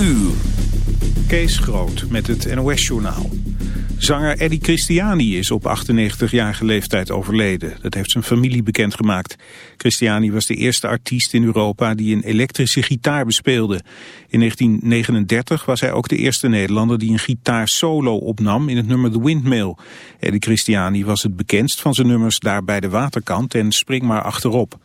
uur. Kees Groot met het NOS-journaal. Zanger Eddie Christiani is op 98-jarige leeftijd overleden. Dat heeft zijn familie bekendgemaakt. Christiani was de eerste artiest in Europa die een elektrische gitaar bespeelde. In 1939 was hij ook de eerste Nederlander die een gitaar solo opnam in het nummer The Windmill. Eddie Christiani was het bekendst van zijn nummers Daar bij de waterkant en Spring maar achterop.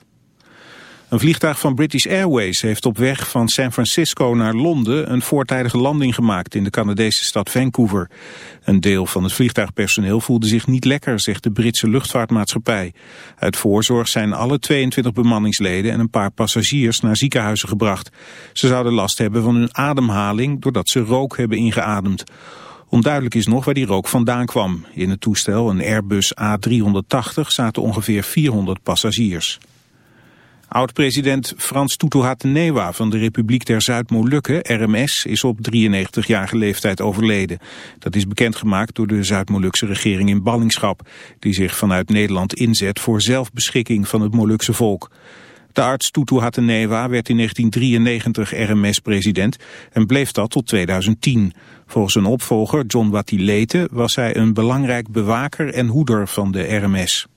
Een vliegtuig van British Airways heeft op weg van San Francisco naar Londen een voortijdige landing gemaakt in de Canadese stad Vancouver. Een deel van het vliegtuigpersoneel voelde zich niet lekker, zegt de Britse luchtvaartmaatschappij. Uit voorzorg zijn alle 22 bemanningsleden en een paar passagiers naar ziekenhuizen gebracht. Ze zouden last hebben van hun ademhaling doordat ze rook hebben ingeademd. Onduidelijk is nog waar die rook vandaan kwam. In het toestel, een Airbus A380, zaten ongeveer 400 passagiers. Oud-president Frans Tutu-Hatenewa van de Republiek der Zuid-Molukken, RMS, is op 93-jarige leeftijd overleden. Dat is bekendgemaakt door de Zuid-Molukse regering in ballingschap, die zich vanuit Nederland inzet voor zelfbeschikking van het Molukse volk. De arts Tutu Hatenewa werd in 1993 RMS-president en bleef dat tot 2010. Volgens zijn opvolger John Watilete was hij een belangrijk bewaker en hoeder van de RMS.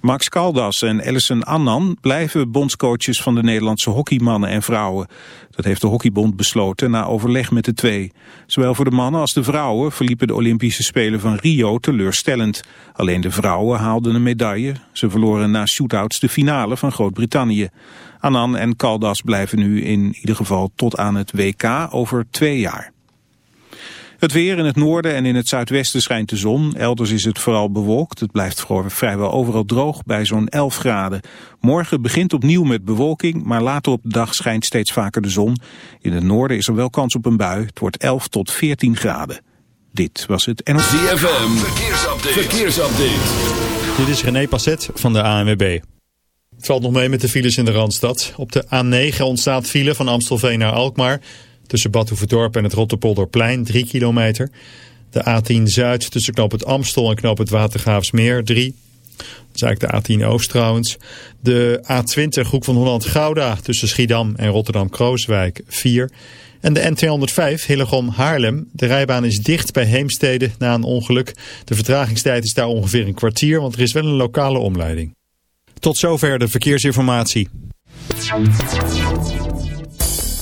Max Caldas en Ellison Annan blijven bondscoaches van de Nederlandse hockeymannen en vrouwen. Dat heeft de hockeybond besloten na overleg met de twee. Zowel voor de mannen als de vrouwen verliepen de Olympische Spelen van Rio teleurstellend. Alleen de vrouwen haalden een medaille. Ze verloren na shootouts de finale van Groot-Brittannië. Annan en Caldas blijven nu in ieder geval tot aan het WK over twee jaar. Het weer in het noorden en in het zuidwesten schijnt de zon. Elders is het vooral bewolkt. Het blijft vrijwel overal droog bij zo'n 11 graden. Morgen begint opnieuw met bewolking, maar later op de dag schijnt steeds vaker de zon. In het noorden is er wel kans op een bui. Het wordt 11 tot 14 graden. Dit was het NOS. ZFM, verkeersupdate. verkeersupdate. Dit is René Passet van de ANWB. Het valt nog mee met de files in de Randstad. Op de A9 ontstaat file van Amstelveen naar Alkmaar... Tussen Badhoevedorp en het Rotterpolderplein 3 kilometer. De A10 Zuid tussen Knoop het Amstel en Knoop het Watergraafsmeer 3. Dat is eigenlijk de A10 Oost trouwens. De A20 Hoek van Holland-Gouda tussen Schiedam en Rotterdam-Krooswijk 4. En de N205 Hillegom-Haarlem. De rijbaan is dicht bij Heemstede na een ongeluk. De vertragingstijd is daar ongeveer een kwartier, want er is wel een lokale omleiding. Tot zover de verkeersinformatie.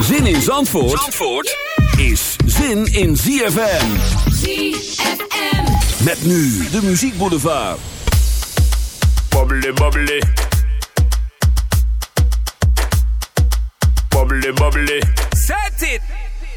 Zin in Zandvoort, Zandvoort is zin in ZFM. ZFM. Met nu de muziekboulevard. Bubbly, bubbly. Bubbly, bubbly. Set it!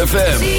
ZFM.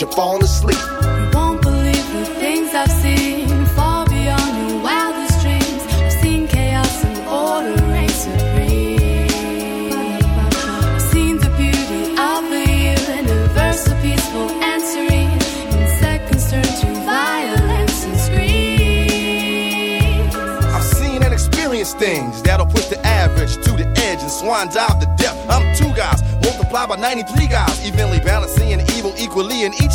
your phone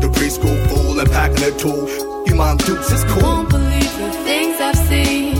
The preschool fool and packing a tool. You mom dukes, it's cool. Won't believe the things I've seen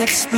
Explode.